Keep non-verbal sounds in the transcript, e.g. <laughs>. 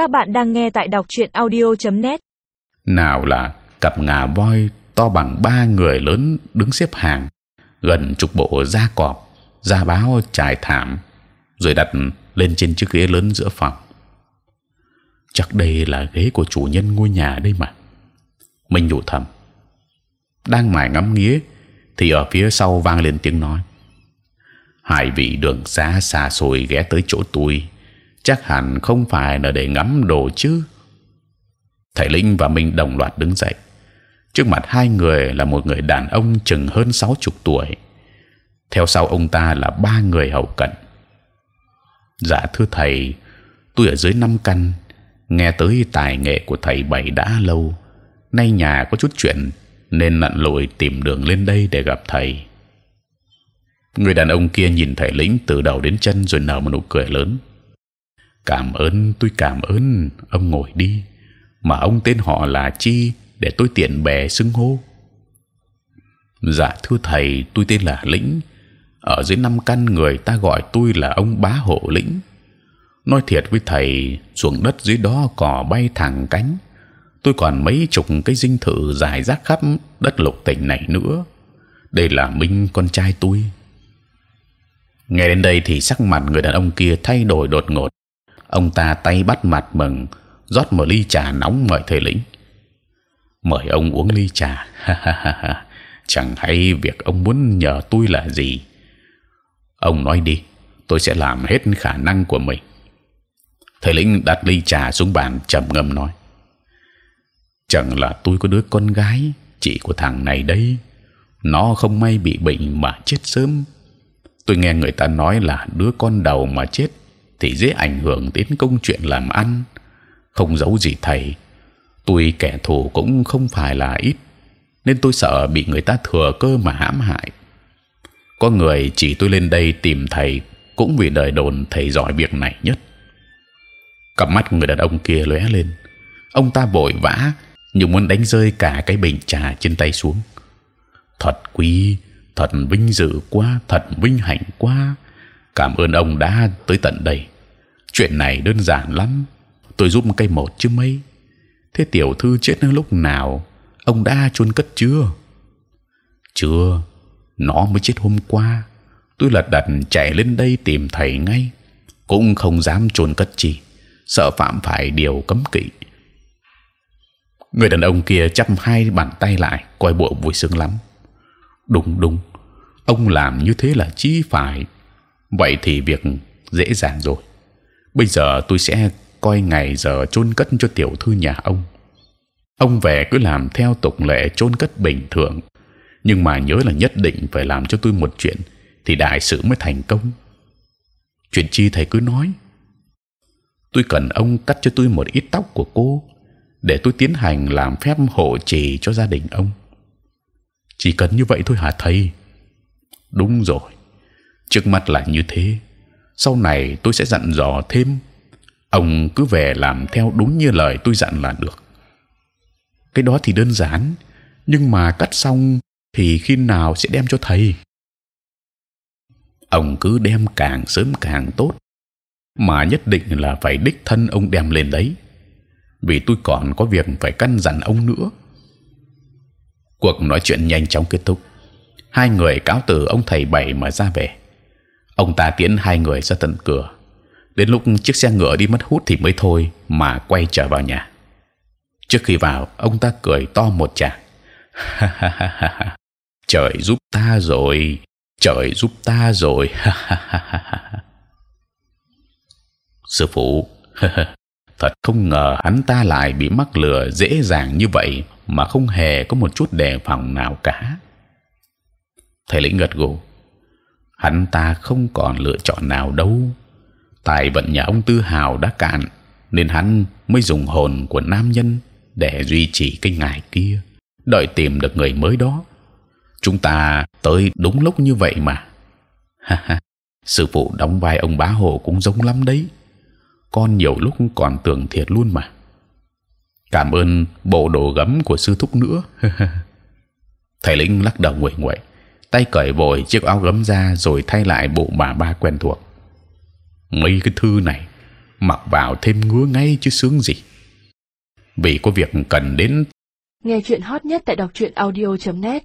Các bạn đang nghe tại đọc truyện audio.net. nào là cặp ngà voi to bằng ba người lớn đứng xếp hàng, gần chục bộ da cọp, da báo trải thảm, rồi đặt lên trên chiếc ghế lớn giữa phòng. Chắc đây là ghế của chủ nhân ngôi nhà đây mà. Mình nhủ thầm. Đang mải ngắm nghía, thì ở phía sau vang lên tiếng nói. Hai vị đường xa xa xôi ghé tới chỗ tôi chắc hẳn không phải là để ngắm đồ chứ. Thầy linh và mình đồng loạt đứng dậy. Trước mặt hai người là một người đàn ông chừng hơn sáu chục tuổi. Theo sau ông ta là ba người hậu cận dạ thưa thầy, tôi ở dưới năm căn, nghe tới tài nghệ của thầy bảy đã lâu. Nay nhà có chút chuyện, nên lặn lội tìm đường lên đây để gặp thầy. Người đàn ông kia nhìn thầy lĩnh từ đầu đến chân rồi nở một nụ cười lớn cảm ơn, tôi cảm ơn, ông ngồi đi. Mà ông tên họ là chi, để tôi tiện bè xưng hô. Dạ thưa thầy, tôi tên là lĩnh. Ở dưới năm căn người ta gọi tôi là ông bá hộ lĩnh. Nói thiệt với thầy, ruộng đất dưới đó cỏ bay thẳng cánh. Tôi còn mấy chục cái dinh thự dài rác khắp đất lục tỉnh này nữa. Đây là minh, con trai tôi. Nghe đến đây thì sắc mặt người đàn ông kia thay đổi đột ngột ông ta tay bắt mặt mừng, rót một ly trà nóng mời thầy lĩnh mời ông uống ly trà. Chẳng hay việc ông muốn nhờ tôi là gì. Ông nói đi, tôi sẽ làm hết khả năng của mình. Thầy lĩnh đặt ly trà xuống bàn trầm ngâm nói. Chẳng là tôi có đứa con gái, chị của thằng này đấy nó không may bị bệnh mà chết sớm. Tôi nghe người ta nói là đứa con đầu mà chết thì dễ ảnh hưởng đến công chuyện làm ăn. Không giấu gì thầy, tôi kẻ thù cũng không phải là ít, nên tôi sợ bị người ta thừa cơ mà hãm hại. Có người chỉ tôi lên đây tìm thầy cũng vì đời đồn thầy giỏi việc này nhất. Cặp mắt người đàn ông kia lóe lên. Ông ta vội vã, như muốn đánh rơi cả cái bình trà trên tay xuống. Thật quý, thật vinh dự quá, thật vinh hạnh quá cảm ơn ông đã tới tận đây. Chuyện này đơn giản lắm. Tôi giúp một cây một chứ mấy. Thế tiểu thư chết lúc nào? Ông đã chôn cất chưa? Chưa. Nó mới chết hôm qua. Tôi lật đật chạy lên đây tìm thầy ngay. Cũng không dám chôn cất chi. Sợ phạm phải điều cấm kỵ. Người đàn ông kia chắp hai bàn tay lại, coi bộ vui sướng lắm. Đúng đúng. Ông làm như thế là chí phải vậy thì việc dễ dàng rồi. Bây giờ tôi sẽ coi ngày giờ chôn cất cho tiểu thư nhà ông. Ông về cứ làm theo tục lệ chôn cất bình thường. Nhưng mà nhớ là nhất định phải làm cho tôi một chuyện thì đại sự mới thành công. Chuyện chi thầy cứ nói. Tôi cần ông cắt cho tôi một ít tóc của cô để tôi tiến hành làm phép hộ trì cho gia đình ông. Chỉ cần như vậy thôi hả thầy? Đúng rồi trước mắt là như thế. Sau này tôi sẽ dặn dò thêm. Ông cứ về làm theo đúng như lời tôi dặn là được. Cái đó thì đơn giản, nhưng mà cắt xong thì khi nào sẽ đem cho thầy? Ông cứ đem càng sớm càng tốt, mà nhất định là phải đích thân ông đem lên đấy. Vì tôi còn có việc phải căn dặn ông nữa. Cuộc nói chuyện nhanh chóng kết thúc. Hai người cáo từ ông thầy bảy mà ra về ông ta tiễn hai người ra tận cửa. Đến lúc chiếc xe ngựa đi mất hút thì mới thôi mà quay trở vào nhà. Trước khi vào, ông ta cười to một tràng. <laughs> Trời giúp ta rồi, trời giúp ta rồi. <laughs> Sư phụ, <laughs> thật không ngờ hắn ta lại bị mắc lừa dễ dàng như vậy mà không hề có một chút đề phòng nào cả. Thầy lĩnh gật gù hắn ta không còn lựa chọn nào đâu. Tài vận nhà ông tư hào đã cạn nên hắn mới dùng hồn của nam nhân để duy trì cái ngài kia đợi tìm được người mới đó. Chúng ta tới đúng lúc như vậy mà. Ha ha, sư phụ đóng vai ông bá hồ cũng giống lắm đấy. Con nhiều lúc còn tưởng thiệt luôn mà. Cảm ơn bộ đồ gấm của sư thúc nữa. <laughs> Thầy lĩnh lắc đầu nguội nguội tay cởi vội chiếc áo gấm ra rồi thay lại bộ bà ba quen thuộc. Mấy cái thư này, mặc vào thêm ngứa ngay chứ sướng gì. Vì có việc cần đến Nghe chuyện hot nhất tại đọc truyện audio.net